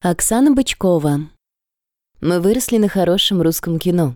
Оксана Бычкова. Мы выросли на хорошем русском кино.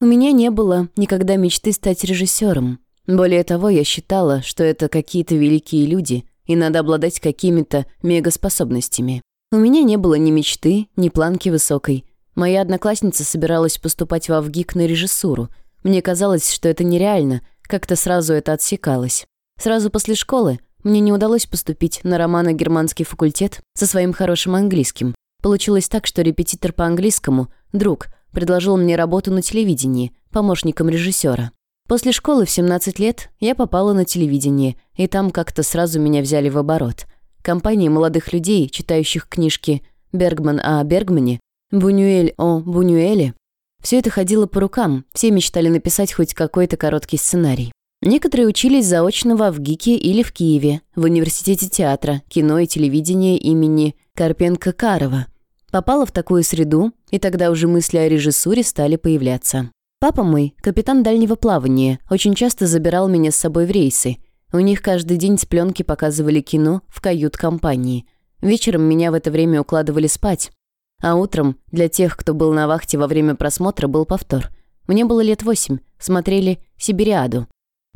У меня не было никогда мечты стать режиссером. Более того, я считала, что это какие-то великие люди, и надо обладать какими-то мегаспособностями. У меня не было ни мечты, ни планки высокой. Моя одноклассница собиралась поступать в Авгик на режиссуру. Мне казалось, что это нереально, как-то сразу это отсекалось. Сразу после школы мне не удалось поступить на романо-германский факультет со своим хорошим английским. Получилось так, что репетитор по английскому, друг, предложил мне работу на телевидении, помощником режиссера. После школы в 17 лет я попала на телевидение, и там как-то сразу меня взяли в оборот. Компания молодых людей, читающих книжки «Бергман о Бергмане», «Бунюэль о Бунюэле». Все это ходило по рукам, все мечтали написать хоть какой-то короткий сценарий. Некоторые учились заочно в Авгике или в Киеве, в университете театра, кино и телевидения имени Карпенко-Карова. Попала в такую среду, и тогда уже мысли о режиссуре стали появляться. Папа мой, капитан дальнего плавания, очень часто забирал меня с собой в рейсы. У них каждый день с пленки показывали кино в кают-компании. Вечером меня в это время укладывали спать. А утром для тех, кто был на вахте во время просмотра, был повтор. Мне было лет восемь. Смотрели «Сибириаду».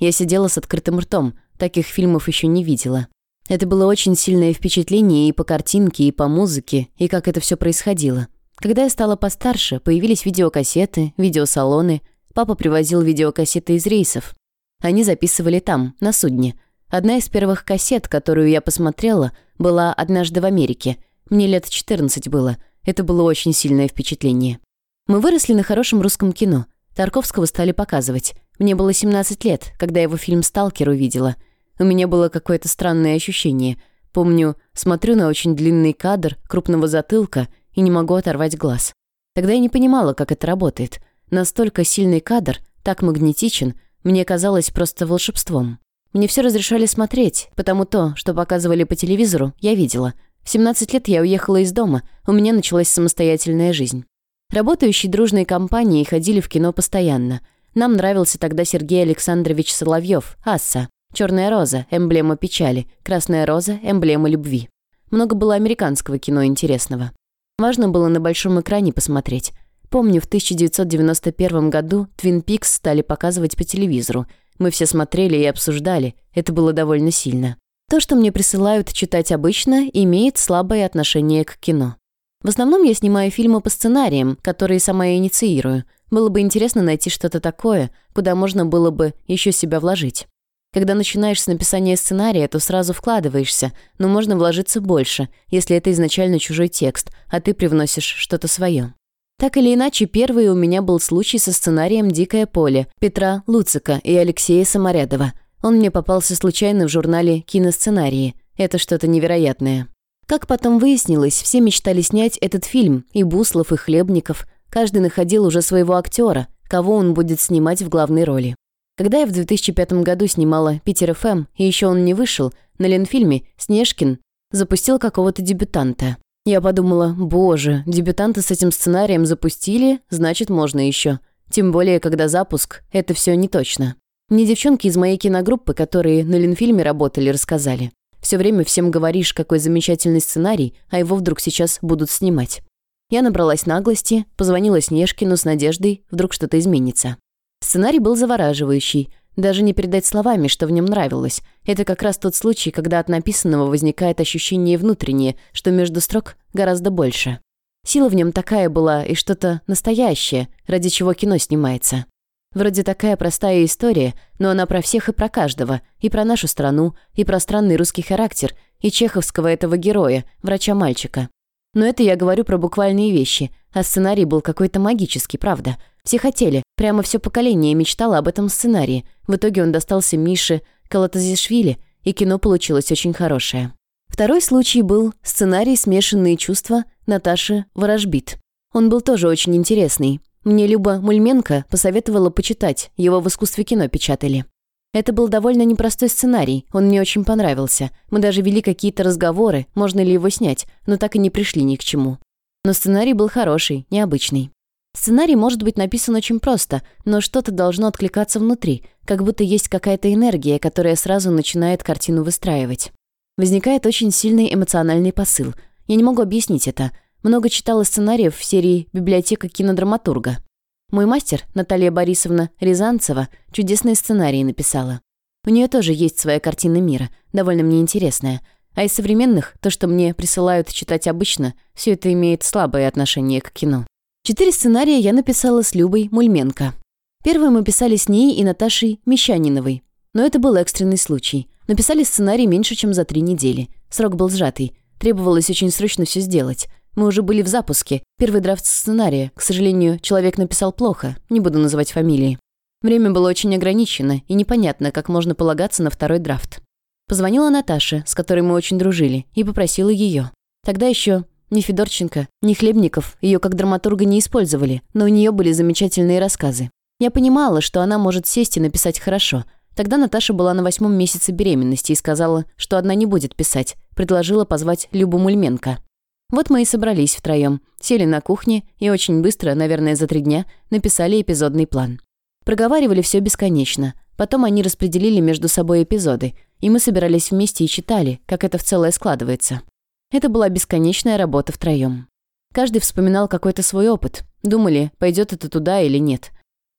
Я сидела с открытым ртом, таких фильмов еще не видела. Это было очень сильное впечатление и по картинке, и по музыке, и как это все происходило. Когда я стала постарше, появились видеокассеты, видеосалоны. Папа привозил видеокассеты из рейсов. Они записывали там, на судне. Одна из первых кассет, которую я посмотрела, была «Однажды в Америке». Мне лет 14 было. Это было очень сильное впечатление. Мы выросли на хорошем русском кино. Тарковского стали показывать. Мне было 17 лет, когда его фильм «Сталкер» увидела. У меня было какое-то странное ощущение. Помню, смотрю на очень длинный кадр крупного затылка и не могу оторвать глаз. Тогда я не понимала, как это работает. Настолько сильный кадр, так магнетичен, мне казалось просто волшебством. Мне все разрешали смотреть, потому то, что показывали по телевизору, я видела. В 17 лет я уехала из дома, у меня началась самостоятельная жизнь. Работающие дружной компанией ходили в кино постоянно – нам нравился тогда Сергей Александрович Соловьев, Асса. Черная роза – эмблема печали, красная роза – эмблема любви. Много было американского кино интересного. Важно было на большом экране посмотреть. Помню, в 1991 году «Твин Пикс» стали показывать по телевизору. Мы все смотрели и обсуждали. Это было довольно сильно. То, что мне присылают читать обычно, имеет слабое отношение к кино. В основном я снимаю фильмы по сценариям, которые сама инициирую – было бы интересно найти что-то такое, куда можно было бы еще себя вложить. Когда начинаешь с написания сценария, то сразу вкладываешься, но можно вложиться больше, если это изначально чужой текст, а ты привносишь что-то свое. Так или иначе, первый у меня был случай со сценарием «Дикое поле» Петра Луцика и Алексея Саморядова. Он мне попался случайно в журнале «Киносценарии». Это что-то невероятное. Как потом выяснилось, все мечтали снять этот фильм, и Буслов, и Хлебников, Каждый находил уже своего актера, кого он будет снимать в главной роли. Когда я в 2005 году снимала «Питер ФМ», и еще он не вышел, на Ленфильме Снежкин запустил какого-то дебютанта. Я подумала, боже, дебютанта с этим сценарием запустили, значит, можно еще. Тем более, когда запуск, это все не точно. Мне девчонки из моей киногруппы, которые на Ленфильме работали, рассказали. Все время всем говоришь, какой замечательный сценарий, а его вдруг сейчас будут снимать. Я набралась наглости, позвонила Снежкину с надеждой, вдруг что-то изменится. Сценарий был завораживающий. Даже не передать словами, что в нем нравилось. Это как раз тот случай, когда от написанного возникает ощущение внутреннее, что между строк гораздо больше. Сила в нем такая была и что-то настоящее, ради чего кино снимается. Вроде такая простая история, но она про всех и про каждого, и про нашу страну, и про странный русский характер, и чеховского этого героя, врача-мальчика. Но это я говорю про буквальные вещи, а сценарий был какой-то магический, правда. Все хотели, прямо все поколение мечтало об этом сценарии. В итоге он достался Мише Калатазишвили, и кино получилось очень хорошее. Второй случай был сценарий «Смешанные чувства» Наташи Ворожбит. Он был тоже очень интересный. Мне Люба Мульменко посоветовала почитать, его в искусстве кино печатали. Это был довольно непростой сценарий, он мне очень понравился. Мы даже вели какие-то разговоры, можно ли его снять, но так и не пришли ни к чему. Но сценарий был хороший, необычный. Сценарий может быть написан очень просто, но что-то должно откликаться внутри, как будто есть какая-то энергия, которая сразу начинает картину выстраивать. Возникает очень сильный эмоциональный посыл. Я не могу объяснить это. Много читала сценариев в серии «Библиотека кинодраматурга». Мой мастер, Наталья Борисовна Рязанцева, чудесные сценарии написала. У нее тоже есть своя картина мира, довольно мне интересная. А из современных, то, что мне присылают читать обычно, все это имеет слабое отношение к кино. Четыре сценария я написала с Любой Мульменко. Первый мы писали с ней и Наташей Мещаниновой. Но это был экстренный случай. Написали сценарий меньше, чем за три недели. Срок был сжатый. Требовалось очень срочно все сделать. Мы уже были в запуске. Первый драфт сценария. К сожалению, человек написал плохо. Не буду называть фамилии. Время было очень ограничено, и непонятно, как можно полагаться на второй драфт. Позвонила Наташа, с которой мы очень дружили, и попросила ее. Тогда еще ни Федорченко, ни Хлебников ее как драматурга не использовали, но у нее были замечательные рассказы. Я понимала, что она может сесть и написать хорошо. Тогда Наташа была на восьмом месяце беременности и сказала, что одна не будет писать. Предложила позвать Любу Мульменко. Вот мы и собрались втроем, сели на кухне и очень быстро, наверное, за три дня, написали эпизодный план. Проговаривали все бесконечно. Потом они распределили между собой эпизоды, и мы собирались вместе и читали, как это в целое складывается. Это была бесконечная работа втроем. Каждый вспоминал какой-то свой опыт. Думали, пойдет это туда или нет.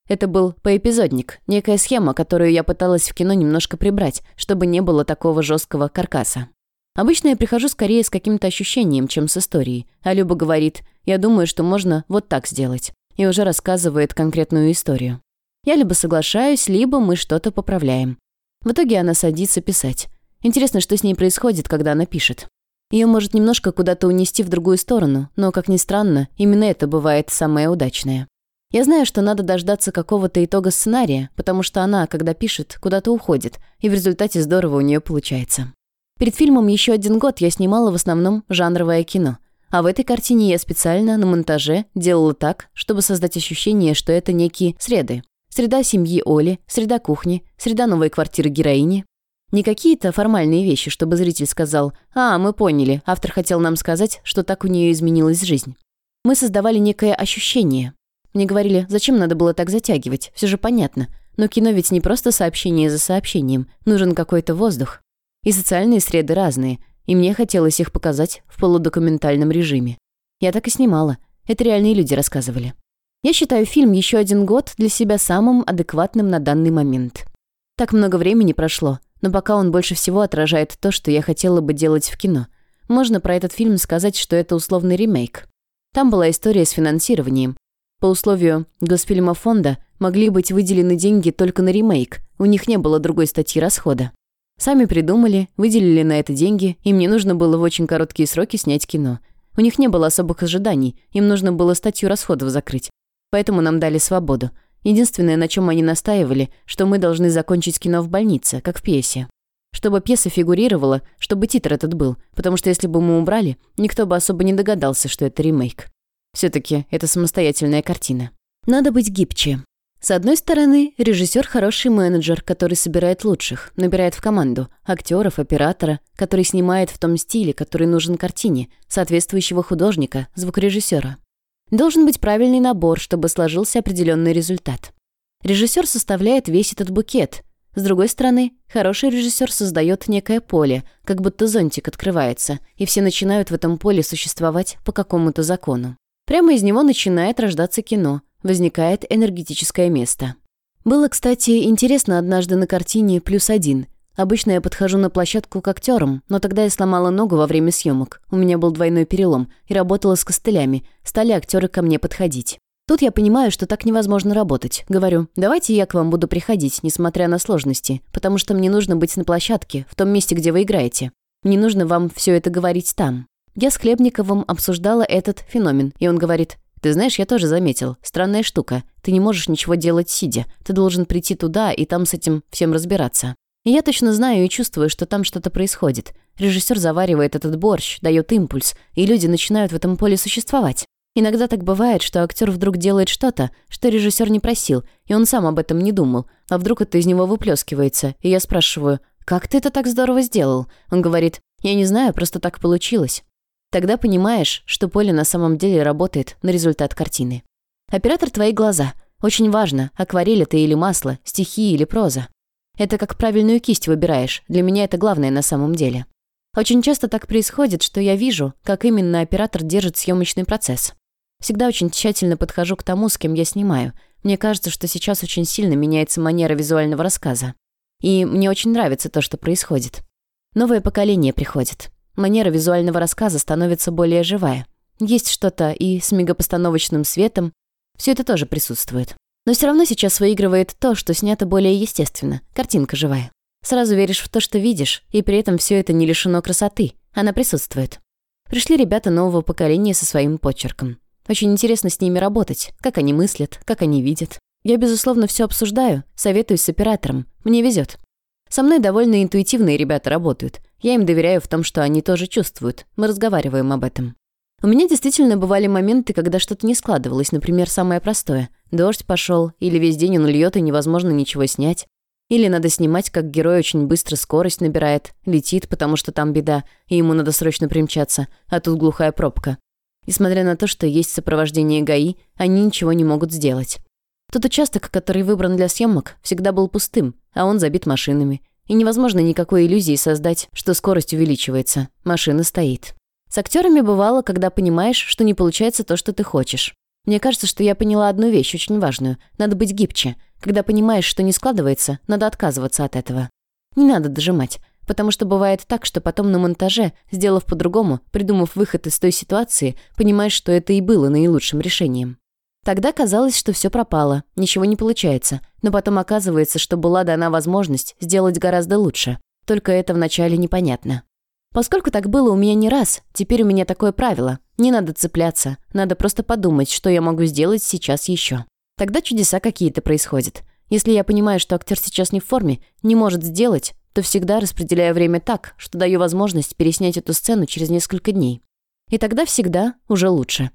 Это был поэпизодник, некая схема, которую я пыталась в кино немножко прибрать, чтобы не было такого жесткого каркаса. Обычно я прихожу скорее с каким-то ощущением, чем с историей, а Люба говорит, я думаю, что можно вот так сделать, и уже рассказывает конкретную историю. Я либо соглашаюсь, либо мы что-то поправляем. В итоге она садится писать. Интересно, что с ней происходит, когда она пишет. Ее может немножко куда-то унести в другую сторону, но, как ни странно, именно это бывает самое удачное. Я знаю, что надо дождаться какого-то итога сценария, потому что она, когда пишет, куда-то уходит, и в результате здорово у нее получается. Перед фильмом «Еще один год» я снимала в основном жанровое кино. А в этой картине я специально на монтаже делала так, чтобы создать ощущение, что это некие среды. Среда семьи Оли, среда кухни, среда новой квартиры героини. Не какие-то формальные вещи, чтобы зритель сказал «А, мы поняли, автор хотел нам сказать, что так у нее изменилась жизнь». Мы создавали некое ощущение, мне говорили, зачем надо было так затягивать, все же понятно. Но кино ведь не просто сообщение за сообщением, нужен какой-то воздух. И социальные среды разные, и мне хотелось их показать в полудокументальном режиме. Я так и снимала, это реальные люди рассказывали. Я считаю фильм «Еще один год» для себя самым адекватным на данный момент. Так много времени прошло, но пока он больше всего отражает то, что я хотела бы делать в кино. Можно про этот фильм сказать, что это условный ремейк. Там была история с финансированием, по условию Госпильма фонда могли быть выделены деньги только на ремейк, у них не было другой статьи расхода. Сами придумали, выделили на это деньги, им не нужно было в очень короткие сроки снять кино. У них не было особых ожиданий, им нужно было статью расходов закрыть. Поэтому нам дали свободу. Единственное, на чем они настаивали, что мы должны закончить кино в больнице, как в пьесе. Чтобы пьеса фигурировала, чтобы титр этот был, потому что если бы мы убрали, никто бы особо не догадался, что это ремейк. Все-таки это самостоятельная картина. Надо быть гибче. С одной стороны, режиссер хороший менеджер, который собирает лучших, набирает в команду актеров, оператора, который снимает в том стиле, который нужен картине, соответствующего художника, звукорежиссера. Должен быть правильный набор, чтобы сложился определенный результат. Режиссер составляет весь этот букет. С другой стороны, хороший режиссер создает некое поле, как будто зонтик открывается, и все начинают в этом поле существовать по какому-то закону. Прямо из него начинает рождаться кино, возникает энергетическое место. Было, кстати, интересно однажды на картине «Плюс один». Обычно я подхожу на площадку к актерам, но тогда я сломала ногу во время съемок. У меня был двойной перелом и работала с костылями. Стали актеры ко мне подходить. Тут я понимаю, что так невозможно работать. Говорю, давайте я к вам буду приходить, несмотря на сложности, потому что мне нужно быть на площадке, в том месте, где вы играете. Мне нужно вам все это говорить там. Я с Хлебниковым обсуждала этот феномен, и он говорит, «Ты знаешь, я тоже заметил. Странная штука. Ты не можешь ничего делать сидя. Ты должен прийти туда и там с этим всем разбираться». И я точно знаю и чувствую, что там что-то происходит. Режиссер заваривает этот борщ, дает импульс, и люди начинают в этом поле существовать. Иногда так бывает, что актер вдруг делает что-то, что режиссер не просил, и он сам об этом не думал, а вдруг это из него выплескивается, и я спрашиваю, «Как ты это так здорово сделал?» Он говорит, «Я не знаю, просто так получилось». Тогда понимаешь, что поле на самом деле работает на результат картины. Оператор твои глаза. Очень важно, акварель это или масло, стихи или проза. Это как правильную кисть выбираешь. Для меня это главное на самом деле. Очень часто так происходит, что я вижу, как именно оператор держит съемочный процесс. Всегда очень тщательно подхожу к тому, с кем я снимаю. Мне кажется, что сейчас очень сильно меняется манера визуального рассказа. И мне очень нравится то, что происходит. Новое поколение приходит. Манера визуального рассказа становится более живая. Есть что-то и с мегапостановочным светом. Все это тоже присутствует. Но все равно сейчас выигрывает то, что снято более естественно. Картинка живая. Сразу веришь в то, что видишь, и при этом все это не лишено красоты. Она присутствует. Пришли ребята нового поколения со своим почерком. Очень интересно с ними работать, как они мыслят, как они видят. Я, безусловно, все обсуждаю, советуюсь с оператором. Мне везет. Со мной довольно интуитивные ребята работают. Я им доверяю в том, что они тоже чувствуют. Мы разговариваем об этом. У меня действительно бывали моменты, когда что-то не складывалось, например, самое простое. Дождь пошел, или весь день он льет и невозможно ничего снять. Или надо снимать, как герой очень быстро скорость набирает, летит, потому что там беда, и ему надо срочно примчаться, а тут глухая пробка. Несмотря на то, что есть сопровождение ГАИ, они ничего не могут сделать. Тот участок, который выбран для съемок, всегда был пустым, а он забит машинами. И невозможно никакой иллюзии создать, что скорость увеличивается. Машина стоит. С актерами бывало, когда понимаешь, что не получается то, что ты хочешь. Мне кажется, что я поняла одну вещь, очень важную. Надо быть гибче. Когда понимаешь, что не складывается, надо отказываться от этого. Не надо дожимать. Потому что бывает так, что потом на монтаже, сделав по-другому, придумав выход из той ситуации, понимаешь, что это и было наилучшим решением. Тогда казалось, что все пропало, ничего не получается, но потом оказывается, что была дана возможность сделать гораздо лучше. Только это вначале непонятно. Поскольку так было у меня не раз, теперь у меня такое правило. Не надо цепляться, надо просто подумать, что я могу сделать сейчас еще. Тогда чудеса какие-то происходят. Если я понимаю, что актер сейчас не в форме, не может сделать, то всегда распределяю время так, что даю возможность переснять эту сцену через несколько дней. И тогда всегда уже лучше.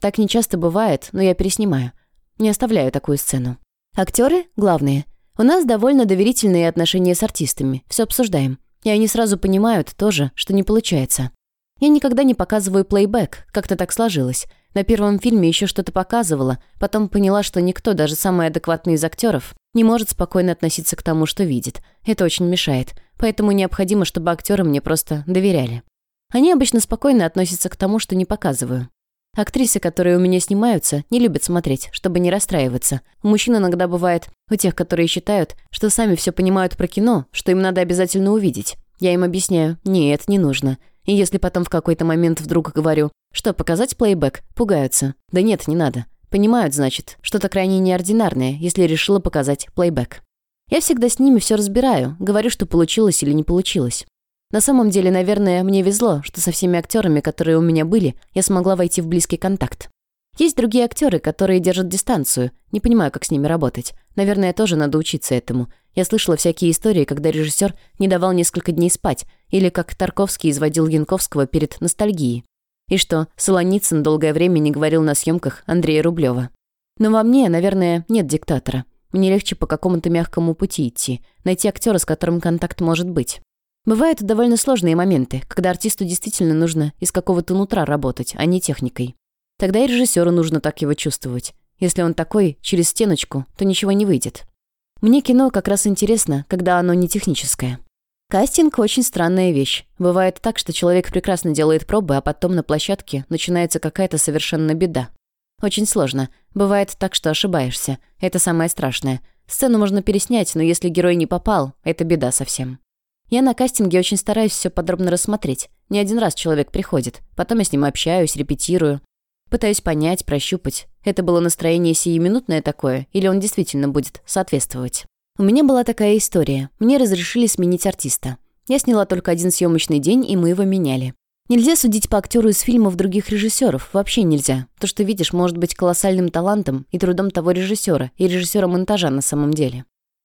Так не часто бывает, но я переснимаю. Не оставляю такую сцену. Актеры главные. У нас довольно доверительные отношения с артистами. Все обсуждаем. И они сразу понимают тоже, что не получается. Я никогда не показываю плейбэк, как-то так сложилось. На первом фильме еще что-то показывала, потом поняла, что никто, даже самый адекватный из актеров, не может спокойно относиться к тому, что видит. Это очень мешает. Поэтому необходимо, чтобы актеры мне просто доверяли. Они обычно спокойно относятся к тому, что не показываю. Актрисы, которые у меня снимаются, не любят смотреть, чтобы не расстраиваться. У мужчин иногда бывает, у тех, которые считают, что сами все понимают про кино, что им надо обязательно увидеть. Я им объясняю, нет, не нужно. И если потом в какой-то момент вдруг говорю, что, показать плейбэк, пугаются. Да нет, не надо. Понимают, значит, что-то крайне неординарное, если решила показать плейбэк. Я всегда с ними все разбираю, говорю, что получилось или не получилось. На самом деле, наверное, мне везло, что со всеми актерами, которые у меня были, я смогла войти в близкий контакт. Есть другие актеры, которые держат дистанцию. Не понимаю, как с ними работать. Наверное, тоже надо учиться этому. Я слышала всякие истории, когда режиссер не давал несколько дней спать, или как Тарковский изводил Янковского перед ностальгией. И что, Солоницын долгое время не говорил на съемках Андрея Рублева. Но во мне, наверное, нет диктатора. Мне легче по какому-то мягкому пути идти, найти актера, с которым контакт может быть. Бывают довольно сложные моменты, когда артисту действительно нужно из какого-то нутра работать, а не техникой. Тогда и режиссеру нужно так его чувствовать. Если он такой, через стеночку, то ничего не выйдет. Мне кино как раз интересно, когда оно не техническое. Кастинг – очень странная вещь. Бывает так, что человек прекрасно делает пробы, а потом на площадке начинается какая-то совершенно беда. Очень сложно. Бывает так, что ошибаешься. Это самое страшное. Сцену можно переснять, но если герой не попал, это беда совсем. Я на кастинге очень стараюсь все подробно рассмотреть. Не один раз человек приходит. Потом я с ним общаюсь, репетирую. Пытаюсь понять, прощупать, это было настроение сиюминутное такое, или он действительно будет соответствовать. У меня была такая история. Мне разрешили сменить артиста. Я сняла только один съемочный день, и мы его меняли. Нельзя судить по актеру из фильмов других режиссеров, вообще нельзя. То, что видишь, может быть колоссальным талантом и трудом того режиссера и режиссера монтажа на самом деле.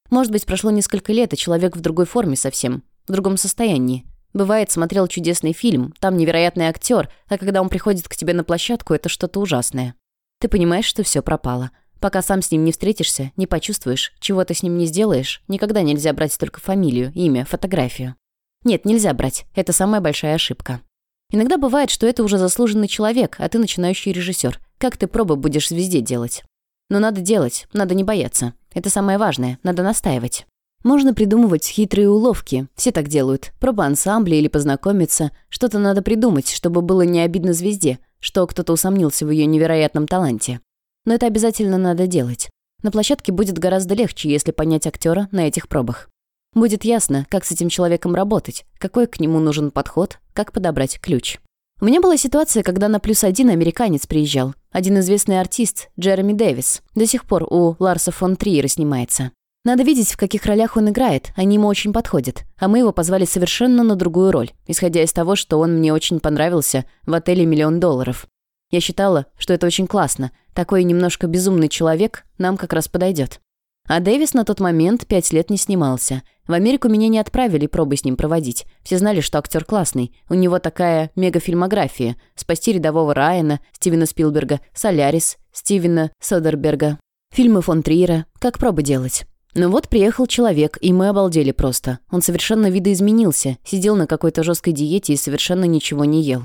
Может быть, прошло несколько лет, и человек в другой форме совсем, в другом состоянии. Бывает, смотрел чудесный фильм, там невероятный актер, а когда он приходит к тебе на площадку, это что-то ужасное. Ты понимаешь, что все пропало. Пока сам с ним не встретишься, не почувствуешь, чего ты с ним не сделаешь, никогда нельзя брать только фамилию, имя, фотографию. Нет, нельзя брать. Это самая большая ошибка. Иногда бывает, что это уже заслуженный человек, а ты начинающий режиссер. Как ты пробы будешь везде делать? Но надо делать, надо не бояться. Это самое важное, надо настаивать. Можно придумывать хитрые уловки. Все так делают. Проба ансамбля или познакомиться. Что-то надо придумать, чтобы было не обидно звезде, что кто-то усомнился в ее невероятном таланте. Но это обязательно надо делать. На площадке будет гораздо легче, если понять актера на этих пробах. Будет ясно, как с этим человеком работать, какой к нему нужен подход, как подобрать ключ. У меня была ситуация, когда на плюс один американец приезжал. Один известный артист, Джереми Дэвис, до сих пор у Ларса фон Триера снимается. Надо видеть, в каких ролях он играет, они ему очень подходят. А мы его позвали совершенно на другую роль, исходя из того, что он мне очень понравился в отеле «Миллион долларов». Я считала, что это очень классно. Такой немножко безумный человек нам как раз подойдет. А Дэвис на тот момент пять лет не снимался. В Америку меня не отправили пробы с ним проводить. Все знали, что актер классный. У него такая мегафильмография. «Спасти рядового Райана», Стивена Спилберга, «Солярис», Стивена Содерберга. Фильмы фон Триера. Как пробы делать? Ну вот приехал человек, и мы обалдели просто. Он совершенно видоизменился, сидел на какой-то жесткой диете и совершенно ничего не ел.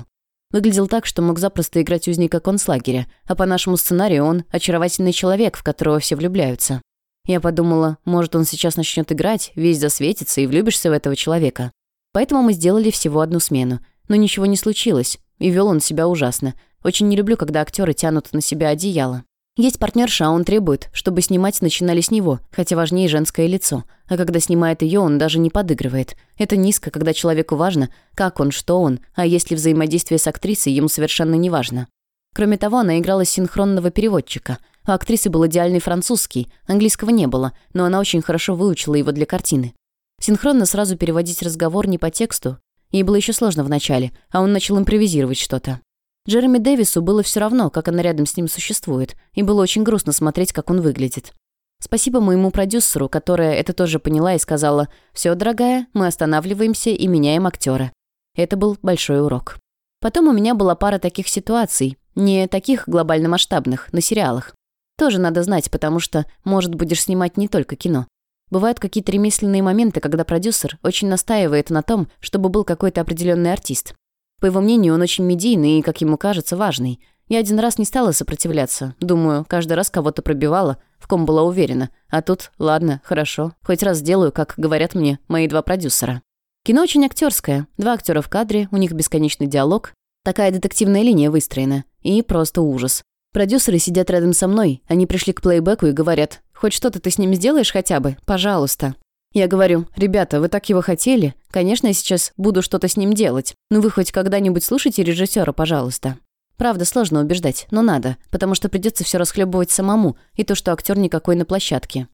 Выглядел так, что мог запросто играть узника концлагеря, а по нашему сценарию он очаровательный человек, в которого все влюбляются. Я подумала, может, он сейчас начнет играть, весь засветится и влюбишься в этого человека. Поэтому мы сделали всего одну смену. Но ничего не случилось, и вел он себя ужасно. Очень не люблю, когда актеры тянут на себя одеяло. Есть партнерша, а он требует, чтобы снимать начинали с него, хотя важнее женское лицо. А когда снимает ее, он даже не подыгрывает. Это низко, когда человеку важно, как он, что он, а если взаимодействие с актрисой, ему совершенно не важно. Кроме того, она играла синхронного переводчика. У актрисы был идеальный французский, английского не было, но она очень хорошо выучила его для картины. Синхронно сразу переводить разговор не по тексту. Ей было еще сложно вначале, а он начал импровизировать что-то. Джереми Дэвису было все равно, как она рядом с ним существует, и было очень грустно смотреть, как он выглядит. Спасибо моему продюсеру, которая это тоже поняла и сказала «Все, дорогая, мы останавливаемся и меняем актера». Это был большой урок. Потом у меня была пара таких ситуаций, не таких глобально масштабных, на сериалах. Тоже надо знать, потому что, может, будешь снимать не только кино. Бывают какие-то ремесленные моменты, когда продюсер очень настаивает на том, чтобы был какой-то определенный артист. По его мнению, он очень медийный и, как ему кажется, важный. Я один раз не стала сопротивляться. Думаю, каждый раз кого-то пробивала, в ком была уверена. А тут, ладно, хорошо. Хоть раз сделаю, как говорят мне мои два продюсера. Кино очень актерское. Два актера в кадре, у них бесконечный диалог. Такая детективная линия выстроена. И просто ужас. Продюсеры сидят рядом со мной. Они пришли к плейбеку и говорят, «Хоть что-то ты с ним сделаешь хотя бы? Пожалуйста». Я говорю, ребята, вы так его хотели? Конечно, я сейчас буду что-то с ним делать. Но вы хоть когда-нибудь слушайте режиссера, пожалуйста. Правда, сложно убеждать, но надо, потому что придется все расхлебывать самому, и то, что актер никакой на площадке.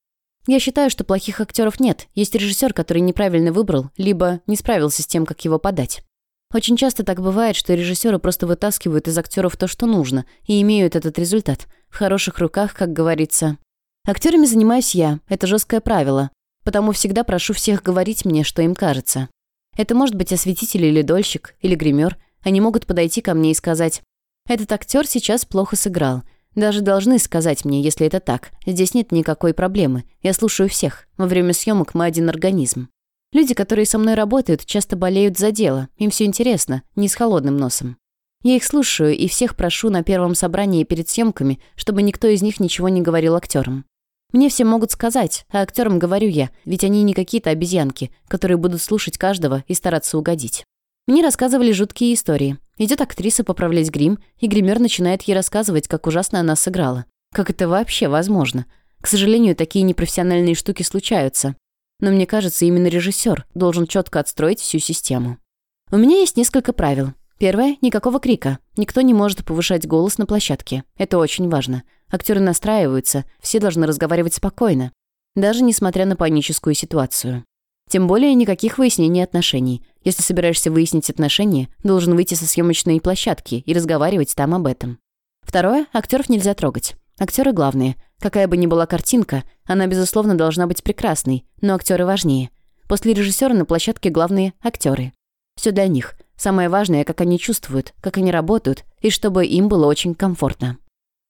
Я считаю, что плохих актеров нет. Есть режиссер, который неправильно выбрал, либо не справился с тем, как его подать. Очень часто так бывает, что режиссеры просто вытаскивают из актеров то, что нужно, и имеют этот результат. В хороших руках, как говорится. Актерами занимаюсь я, это жесткое правило. Потому всегда прошу всех говорить мне, что им кажется. Это может быть осветитель или дольщик, или гример. Они могут подойти ко мне и сказать, «Этот актер сейчас плохо сыграл. Даже должны сказать мне, если это так. Здесь нет никакой проблемы. Я слушаю всех. Во время съемок мы один организм. Люди, которые со мной работают, часто болеют за дело. Им все интересно, не с холодным носом. Я их слушаю и всех прошу на первом собрании перед съемками, чтобы никто из них ничего не говорил актерам. Мне все могут сказать, а актерам говорю я, ведь они не какие-то обезьянки, которые будут слушать каждого и стараться угодить. Мне рассказывали жуткие истории. Идет актриса поправлять грим, и гример начинает ей рассказывать, как ужасно она сыграла. Как это вообще возможно? К сожалению, такие непрофессиональные штуки случаются. Но мне кажется, именно режиссер должен четко отстроить всю систему. У меня есть несколько правил. Первое – никакого крика. Никто не может повышать голос на площадке. Это очень важно. Актеры настраиваются, все должны разговаривать спокойно, даже несмотря на паническую ситуацию. Тем более никаких выяснений отношений. Если собираешься выяснить отношения, должен выйти со съемочной площадки и разговаривать там об этом. Второе – актеров нельзя трогать. Актеры главные. Какая бы ни была картинка, она, безусловно, должна быть прекрасной, но актеры важнее. После режиссера на площадке главные актеры. Все для них. Самое важное, как они чувствуют, как они работают, и чтобы им было очень комфортно.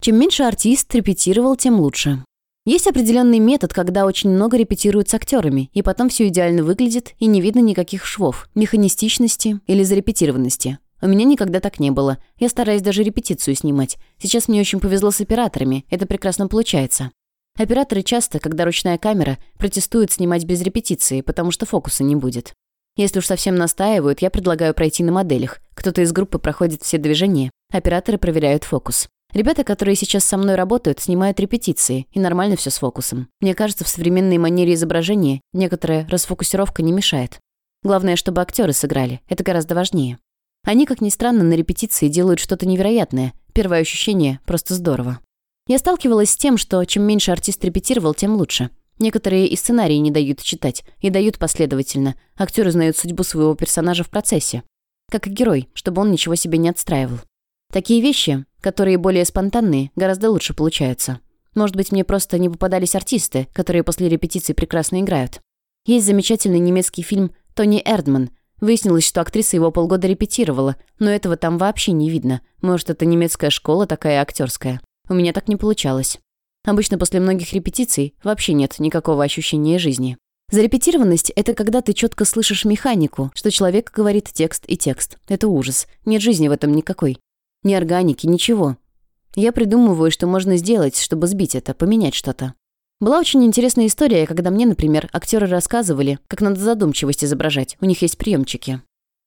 Чем меньше артист репетировал, тем лучше. Есть определенный метод, когда очень много репетируют с актерами, и потом все идеально выглядит, и не видно никаких швов, механистичности или зарепетированности. У меня никогда так не было. Я стараюсь даже репетицию снимать. Сейчас мне очень повезло с операторами, это прекрасно получается. Операторы часто, когда ручная камера, протестуют снимать без репетиции, потому что фокуса не будет. Если уж совсем настаивают, я предлагаю пройти на моделях. Кто-то из группы проходит все движения, операторы проверяют фокус. Ребята, которые сейчас со мной работают, снимают репетиции, и нормально все с фокусом. Мне кажется, в современной манере изображения некоторая расфокусировка не мешает. Главное, чтобы актеры сыграли. Это гораздо важнее. Они, как ни странно, на репетиции делают что-то невероятное. Первое ощущение – просто здорово. Я сталкивалась с тем, что чем меньше артист репетировал, тем лучше. Некоторые и сценарии не дают читать, и дают последовательно. Актеры знают судьбу своего персонажа в процессе. Как и герой, чтобы он ничего себе не отстраивал. Такие вещи, которые более спонтанные, гораздо лучше получаются. Может быть, мне просто не попадались артисты, которые после репетиции прекрасно играют. Есть замечательный немецкий фильм «Тони Эрдман». Выяснилось, что актриса его полгода репетировала, но этого там вообще не видно. Может, это немецкая школа такая актерская. У меня так не получалось. Обычно после многих репетиций вообще нет никакого ощущения жизни. Зарепетированность — это когда ты четко слышишь механику, что человек говорит текст и текст. Это ужас. Нет жизни в этом никакой. Ни органики, ничего. Я придумываю, что можно сделать, чтобы сбить это, поменять что-то. Была очень интересная история, когда мне, например, актеры рассказывали, как надо задумчивость изображать. У них есть приемчики.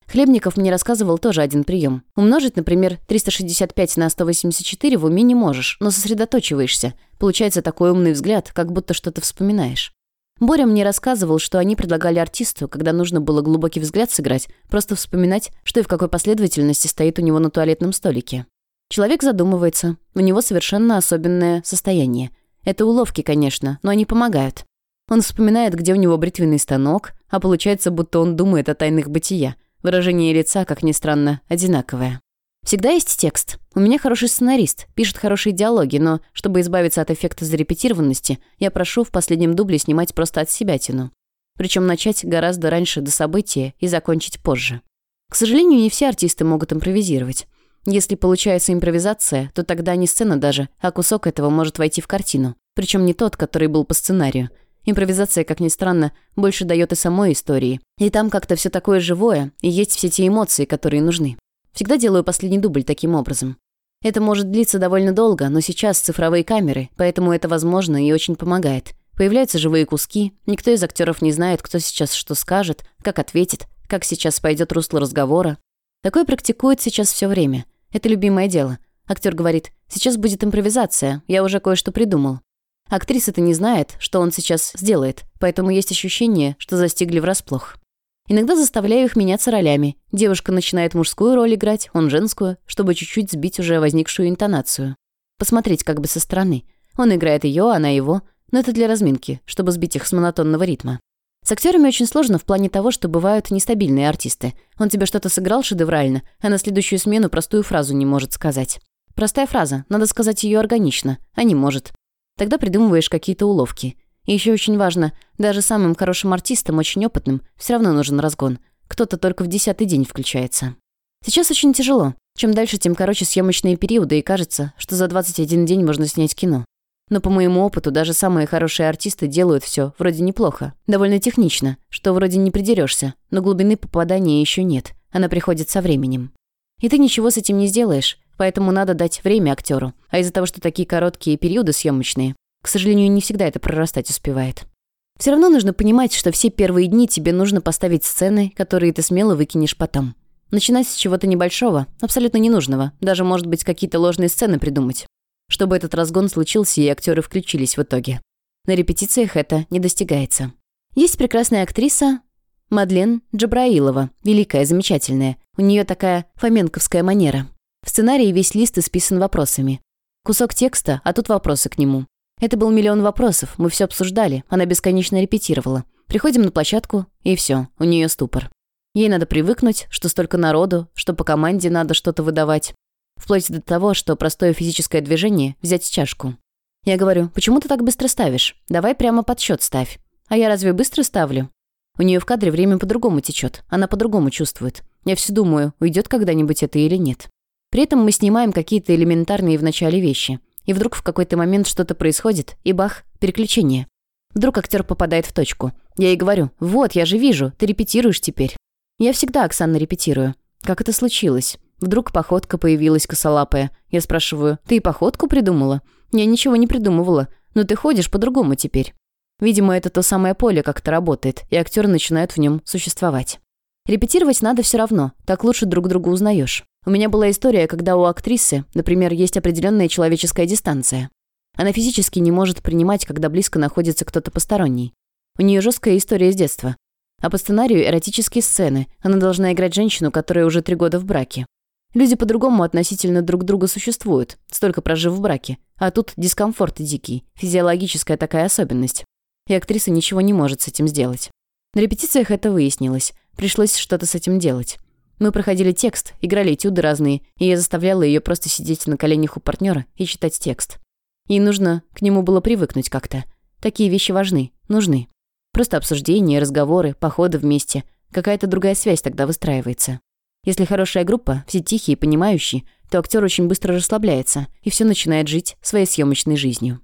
Хлебников мне рассказывал тоже один прием. Умножить, например, 365 на 184 в уме не можешь, но сосредоточиваешься. Получается такой умный взгляд, как будто что-то вспоминаешь. Боря мне рассказывал, что они предлагали артисту, когда нужно было глубокий взгляд сыграть, просто вспоминать, что и в какой последовательности стоит у него на туалетном столике. Человек задумывается, у него совершенно особенное состояние. Это уловки, конечно, но они помогают. Он вспоминает, где у него бритвенный станок, а получается, будто он думает о тайнах бытия – Выражение лица, как ни странно, одинаковое. Всегда есть текст. У меня хороший сценарист, пишет хорошие диалоги, но, чтобы избавиться от эффекта зарепетированности, я прошу в последнем дубле снимать просто от себя тяну. Причем начать гораздо раньше до события и закончить позже. К сожалению, не все артисты могут импровизировать. Если получается импровизация, то тогда не сцена даже, а кусок этого может войти в картину. Причем не тот, который был по сценарию. Импровизация, как ни странно, больше дает и самой истории. И там как-то все такое живое, и есть все те эмоции, которые нужны. Всегда делаю последний дубль таким образом. Это может длиться довольно долго, но сейчас цифровые камеры, поэтому это возможно и очень помогает. Появляются живые куски, никто из актеров не знает, кто сейчас что скажет, как ответит, как сейчас пойдет русло разговора. Такое практикует сейчас все время. Это любимое дело. Актер говорит, сейчас будет импровизация, я уже кое-что придумал. Актриса-то не знает, что он сейчас сделает, поэтому есть ощущение, что застигли врасплох. Иногда заставляю их меняться ролями. Девушка начинает мужскую роль играть, он женскую, чтобы чуть-чуть сбить уже возникшую интонацию. Посмотреть как бы со стороны. Он играет ее, она его, но это для разминки, чтобы сбить их с монотонного ритма. С актерами очень сложно в плане того, что бывают нестабильные артисты. Он тебе что-то сыграл шедеврально, а на следующую смену простую фразу не может сказать. Простая фраза, надо сказать ее органично, а не может. Тогда придумываешь какие-то уловки. И еще очень важно, даже самым хорошим артистам, очень опытным, все равно нужен разгон. Кто-то только в десятый день включается. Сейчас очень тяжело. Чем дальше, тем короче съемочные периоды, и кажется, что за 21 день можно снять кино. Но по моему опыту, даже самые хорошие артисты делают все вроде неплохо. Довольно технично, что вроде не придерешься, но глубины попадания еще нет. Она приходит со временем. И ты ничего с этим не сделаешь, Поэтому надо дать время актеру. А из-за того, что такие короткие периоды съемочные, к сожалению, не всегда это прорастать успевает. Все равно нужно понимать, что все первые дни тебе нужно поставить сцены, которые ты смело выкинешь потом. Начинать с чего-то небольшого, абсолютно ненужного, даже, может быть, какие-то ложные сцены придумать. Чтобы этот разгон случился и актеры включились в итоге. На репетициях это не достигается. Есть прекрасная актриса Мадлен Джабраилова, великая, замечательная. У нее такая фоменковская манера. В сценарии весь лист исписан вопросами. Кусок текста, а тут вопросы к нему. Это был миллион вопросов, мы все обсуждали, она бесконечно репетировала. Приходим на площадку, и все, у нее ступор. Ей надо привыкнуть, что столько народу, что по команде надо что-то выдавать. Вплоть до того, что простое физическое движение – взять чашку. Я говорю, почему ты так быстро ставишь? Давай прямо подсчет ставь. А я разве быстро ставлю? У нее в кадре время по-другому течет, она по-другому чувствует. Я все думаю, уйдет когда-нибудь это или нет. При этом мы снимаем какие-то элементарные в начале вещи. И вдруг в какой-то момент что-то происходит, и бах, переключение. Вдруг актер попадает в точку. Я ей говорю, вот, я же вижу, ты репетируешь теперь. Я всегда, Оксана, репетирую. Как это случилось? Вдруг походка появилась косолапая. Я спрашиваю, ты и походку придумала? Я ничего не придумывала. Но ты ходишь по-другому теперь. Видимо, это то самое поле как-то работает, и актеры начинают в нем существовать. Репетировать надо все равно, так лучше друг друга узнаешь. У меня была история, когда у актрисы, например, есть определенная человеческая дистанция. Она физически не может принимать, когда близко находится кто-то посторонний. У нее жесткая история с детства. А по сценарию эротические сцены. Она должна играть женщину, которая уже три года в браке. Люди по-другому относительно друг друга существуют, столько прожив в браке. А тут дискомфорт дикий, физиологическая такая особенность и актриса ничего не может с этим сделать. На репетициях это выяснилось. Пришлось что-то с этим делать. Мы проходили текст, играли этюды разные, и я заставляла ее просто сидеть на коленях у партнера и читать текст. Ей нужно к нему было привыкнуть как-то. Такие вещи важны, нужны. Просто обсуждения, разговоры, походы вместе. Какая-то другая связь тогда выстраивается. Если хорошая группа, все тихие и понимающие, то актер очень быстро расслабляется и все начинает жить своей съемочной жизнью.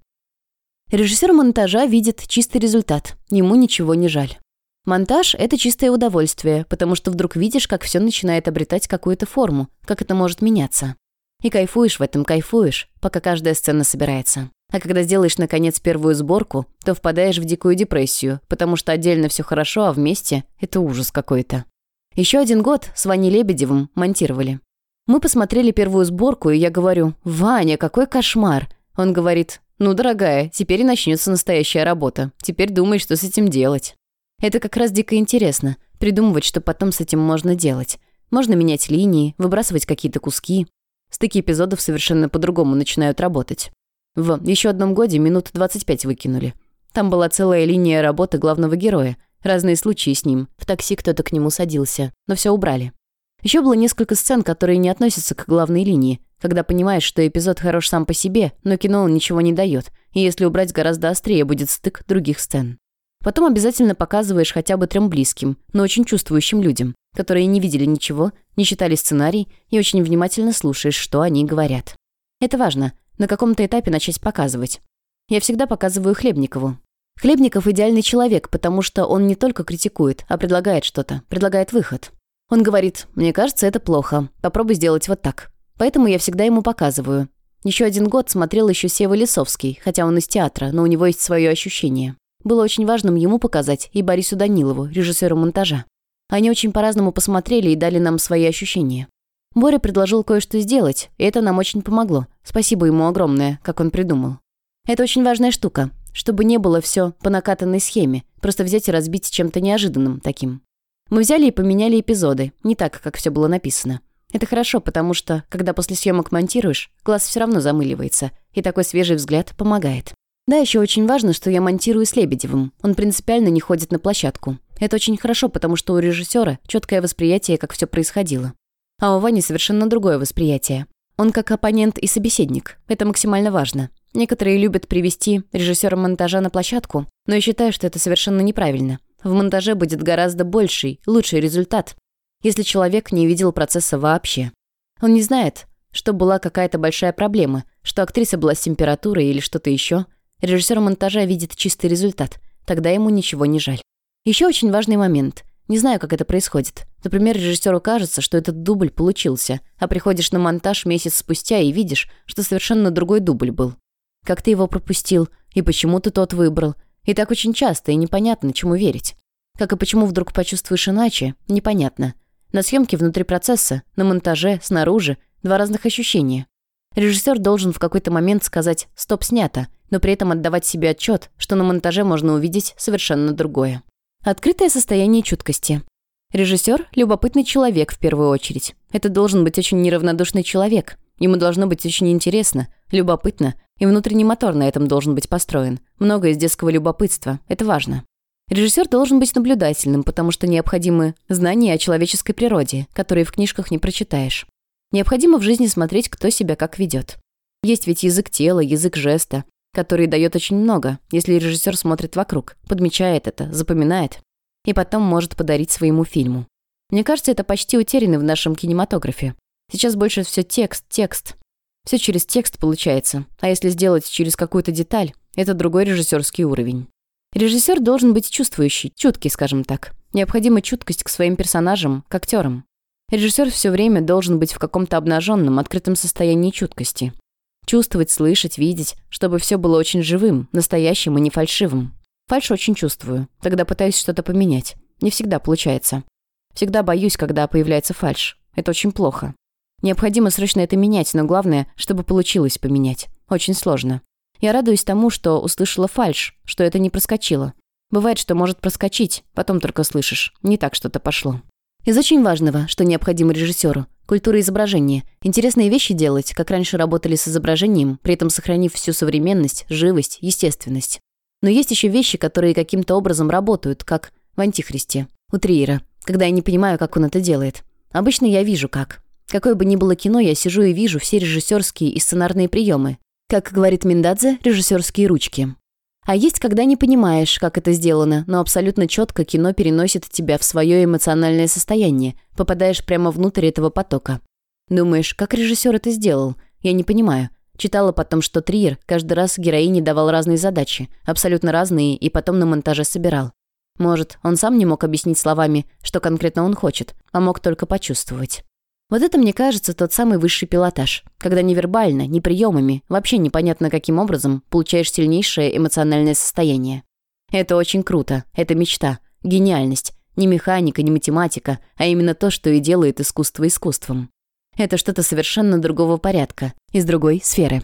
Режиссер монтажа видит чистый результат, ему ничего не жаль. Монтаж – это чистое удовольствие, потому что вдруг видишь, как все начинает обретать какую-то форму, как это может меняться. И кайфуешь в этом, кайфуешь, пока каждая сцена собирается. А когда сделаешь, наконец, первую сборку, то впадаешь в дикую депрессию, потому что отдельно все хорошо, а вместе – это ужас какой-то. Еще один год с Ваней Лебедевым монтировали. Мы посмотрели первую сборку, и я говорю, «Ваня, какой кошмар!» Он говорит, «Ну, дорогая, теперь и начнется настоящая работа. Теперь думай, что с этим делать». Это как раз дико интересно. Придумывать, что потом с этим можно делать. Можно менять линии, выбрасывать какие-то куски. Стыки эпизодов совершенно по-другому начинают работать. В еще одном годе минут 25 выкинули. Там была целая линия работы главного героя. Разные случаи с ним. В такси кто-то к нему садился. Но все убрали. Еще было несколько сцен, которые не относятся к главной линии, когда понимаешь, что эпизод хорош сам по себе, но кино он ничего не дает, и если убрать гораздо острее будет стык других сцен. Потом обязательно показываешь хотя бы трем близким, но очень чувствующим людям, которые не видели ничего, не читали сценарий и очень внимательно слушаешь, что они говорят. Это важно, на каком-то этапе начать показывать. Я всегда показываю Хлебникову. Хлебников идеальный человек, потому что он не только критикует, а предлагает что-то, предлагает выход. Он говорит, мне кажется, это плохо. Попробуй сделать вот так. Поэтому я всегда ему показываю. Еще один год смотрел еще Сева Лисовский, хотя он из театра, но у него есть свое ощущение. Было очень важным ему показать и Борису Данилову, режиссеру монтажа. Они очень по-разному посмотрели и дали нам свои ощущения. Боря предложил кое-что сделать, и это нам очень помогло. Спасибо ему огромное, как он придумал. Это очень важная штука, чтобы не было все по накатанной схеме, просто взять и разбить чем-то неожиданным таким. Мы взяли и поменяли эпизоды, не так, как все было написано. Это хорошо, потому что, когда после съемок монтируешь, глаз все равно замыливается, и такой свежий взгляд помогает. Да, еще очень важно, что я монтирую с Лебедевым. Он принципиально не ходит на площадку. Это очень хорошо, потому что у режиссера четкое восприятие, как все происходило. А у Вани совершенно другое восприятие. Он как оппонент и собеседник. Это максимально важно. Некоторые любят привести режиссера монтажа на площадку, но я считаю, что это совершенно неправильно. В монтаже будет гораздо больший, лучший результат, если человек не видел процесса вообще. Он не знает, что была какая-то большая проблема, что актриса была с температурой или что-то еще. Режиссер монтажа видит чистый результат, тогда ему ничего не жаль. Еще очень важный момент. Не знаю, как это происходит. Например, режиссеру кажется, что этот дубль получился, а приходишь на монтаж месяц спустя и видишь, что совершенно другой дубль был. Как ты его пропустил, и почему ты тот выбрал, и так очень часто, и непонятно, чему верить. Как и почему вдруг почувствуешь иначе, непонятно. На съемке внутри процесса, на монтаже, снаружи – два разных ощущения. Режиссер должен в какой-то момент сказать «стоп, снято», но при этом отдавать себе отчет, что на монтаже можно увидеть совершенно другое. Открытое состояние чуткости. Режиссер – любопытный человек в первую очередь. Это должен быть очень неравнодушный человек. Ему должно быть очень интересно, любопытно, и внутренний мотор на этом должен быть построен. Много из детского любопытства. Это важно. Режиссер должен быть наблюдательным, потому что необходимы знания о человеческой природе, которые в книжках не прочитаешь. Необходимо в жизни смотреть, кто себя как ведет. Есть ведь язык тела, язык жеста, который дает очень много, если режиссер смотрит вокруг, подмечает это, запоминает, и потом может подарить своему фильму. Мне кажется, это почти утеряно в нашем кинематографе. Сейчас больше все текст, текст. Все через текст получается, а если сделать через какую-то деталь, это другой режиссерский уровень. Режиссер должен быть чувствующий, чуткий, скажем так. Необходима чуткость к своим персонажам, к актерам. Режиссер все время должен быть в каком-то обнаженном, открытом состоянии чуткости. Чувствовать, слышать, видеть, чтобы все было очень живым, настоящим и не фальшивым. Фальш очень чувствую, тогда пытаюсь что-то поменять. Не всегда получается. Всегда боюсь, когда появляется фальш. Это очень плохо. Необходимо срочно это менять, но главное, чтобы получилось поменять. Очень сложно. Я радуюсь тому, что услышала фальш, что это не проскочило. Бывает, что может проскочить, потом только слышишь. Не так что-то пошло. Из очень важного, что необходимо режиссеру – культура изображения. Интересные вещи делать, как раньше работали с изображением, при этом сохранив всю современность, живость, естественность. Но есть еще вещи, которые каким-то образом работают, как в «Антихристе» у Триера, когда я не понимаю, как он это делает. Обычно я вижу, как. Какое бы ни было кино, я сижу и вижу все режиссерские и сценарные приемы. Как говорит Миндадзе, режиссерские ручки. А есть, когда не понимаешь, как это сделано, но абсолютно четко кино переносит тебя в свое эмоциональное состояние, попадаешь прямо внутрь этого потока. Думаешь, как режиссер это сделал? Я не понимаю. Читала потом, что Триер каждый раз героине давал разные задачи, абсолютно разные, и потом на монтаже собирал. Может, он сам не мог объяснить словами, что конкретно он хочет, а мог только почувствовать. Вот это, мне кажется, тот самый высший пилотаж, когда невербально, не приемами, вообще непонятно каким образом получаешь сильнейшее эмоциональное состояние. Это очень круто, это мечта, гениальность, не механика, не математика, а именно то, что и делает искусство искусством. Это что-то совершенно другого порядка, из другой сферы.